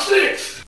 six.